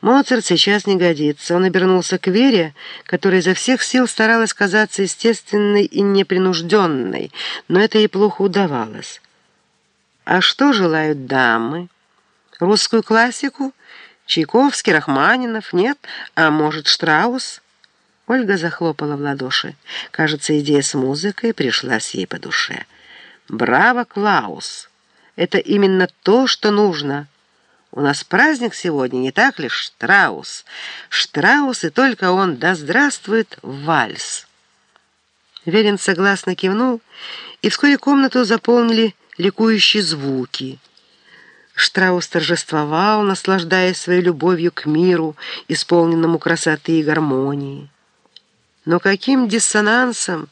Моцарт сейчас не годится. Он обернулся к Вере, которая изо всех сил старалась казаться естественной и непринужденной, но это ей плохо удавалось. А что желают дамы? Русскую классику? Чайковский, Рахманинов? Нет? А может, Штраус? Ольга захлопала в ладоши. Кажется, идея с музыкой пришлась ей по душе. «Браво, Клаус! Это именно то, что нужно!» У нас праздник сегодня, не так ли, Штраус? Штраус, и только он, да здравствует вальс!» Верин согласно кивнул, и вскоре комнату заполнили ликующие звуки. Штраус торжествовал, наслаждаясь своей любовью к миру, исполненному красоты и гармонии. Но каким диссонансом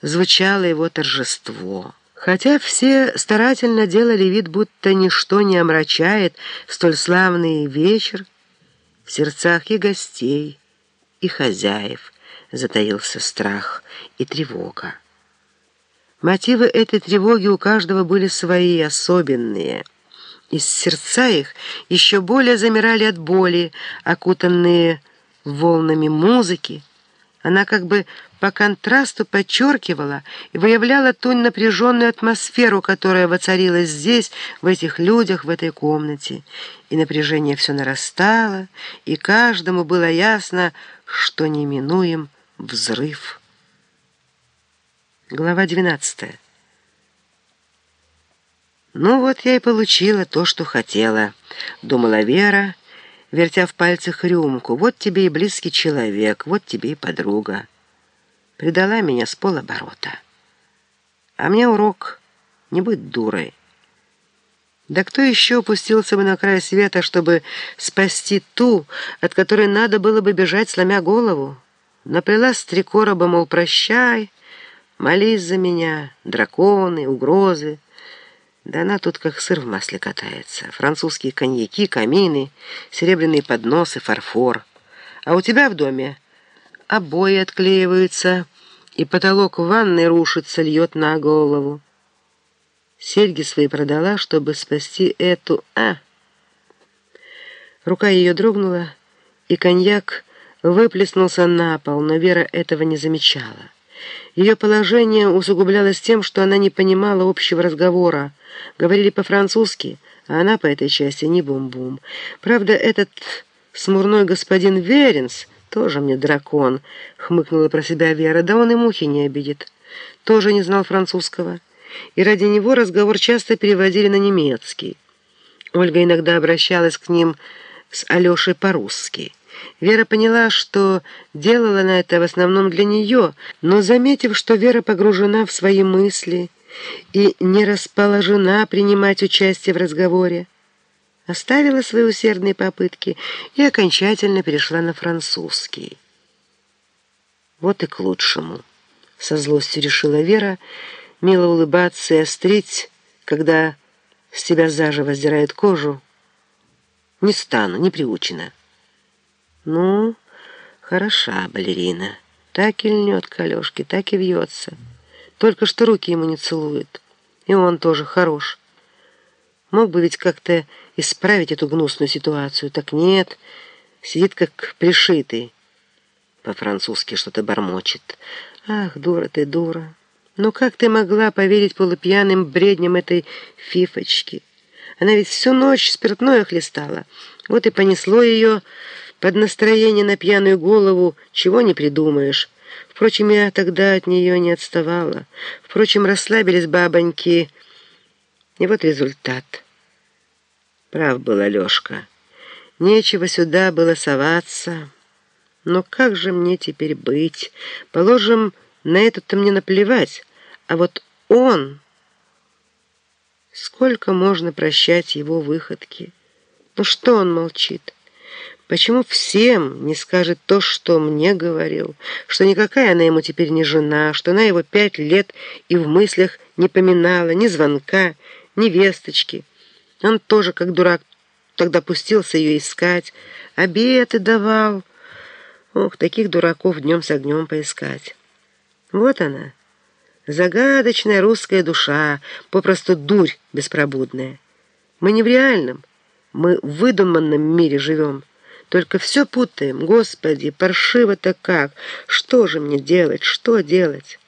звучало его торжество! Хотя все старательно делали вид, будто ничто не омрачает столь славный вечер, в сердцах и гостей, и хозяев затаился страх и тревога. Мотивы этой тревоги у каждого были свои, особенные. Из сердца их еще более замирали от боли, окутанные волнами музыки, она как бы по контрасту подчеркивала и выявляла ту напряженную атмосферу, которая воцарилась здесь, в этих людях, в этой комнате. И напряжение все нарастало, и каждому было ясно, что неминуем взрыв. Глава 12 «Ну вот я и получила то, что хотела», — думала Вера, — вертя в пальцах рюмку. «Вот тебе и близкий человек, вот тебе и подруга». Предала меня с полоборота. А мне урок не быть дурой. Да кто еще опустился бы на край света, чтобы спасти ту, от которой надо было бы бежать, сломя голову? Наплела с три короба, мол, прощай, молись за меня, драконы, угрозы. Да она тут как сыр в масле катается. Французские коньяки, камины, серебряные подносы, фарфор. А у тебя в доме обои отклеиваются, и потолок в ванной рушится, льет на голову. Серьги свои продала, чтобы спасти эту... А! Рука ее дрогнула, и коньяк выплеснулся на пол, но Вера этого не замечала. Ее положение усугублялось тем, что она не понимала общего разговора, Говорили по-французски, а она по этой части не бум-бум. Правда, этот смурной господин Веренс тоже мне дракон, хмыкнула про себя Вера. Да он и мухи не обидит. Тоже не знал французского. И ради него разговор часто переводили на немецкий. Ольга иногда обращалась к ним с Алешей по-русски. Вера поняла, что делала она это в основном для нее, но, заметив, что Вера погружена в свои мысли, и не расположена принимать участие в разговоре. Оставила свои усердные попытки и окончательно перешла на французский. Вот и к лучшему, со злостью решила Вера, мило улыбаться и острить, когда с тебя заживо сдирают кожу. Не стану, не приучена. Ну, хороша балерина. Так и льнет к Алешке, так и вьется. Только что руки ему не целует. И он тоже хорош. Мог бы ведь как-то исправить эту гнусную ситуацию. Так нет, сидит как пришитый. По-французски что-то бормочет. Ах, дура ты, дура. Ну как ты могла поверить полупьяным бредням этой фифочки? Она ведь всю ночь спиртное хлестала. Вот и понесло ее под настроение на пьяную голову, чего не придумаешь. Впрочем, я тогда от нее не отставала. Впрочем, расслабились бабоньки. И вот результат. Прав был Алешка. Нечего сюда было соваться. Но как же мне теперь быть? Положим, на это-то мне наплевать. А вот он... Сколько можно прощать его выходки? Ну что он молчит? Почему всем не скажет то, что мне говорил, что никакая она ему теперь не жена, что она его пять лет и в мыслях не поминала ни звонка, ни весточки. Он тоже, как дурак, тогда пустился ее искать, обеты давал. Ох, таких дураков днем с огнем поискать. Вот она, загадочная русская душа, попросту дурь беспробудная. Мы не в реальном, мы в выдуманном мире живем. Только все путаем. Господи, паршиво-то как! Что же мне делать? Что делать?»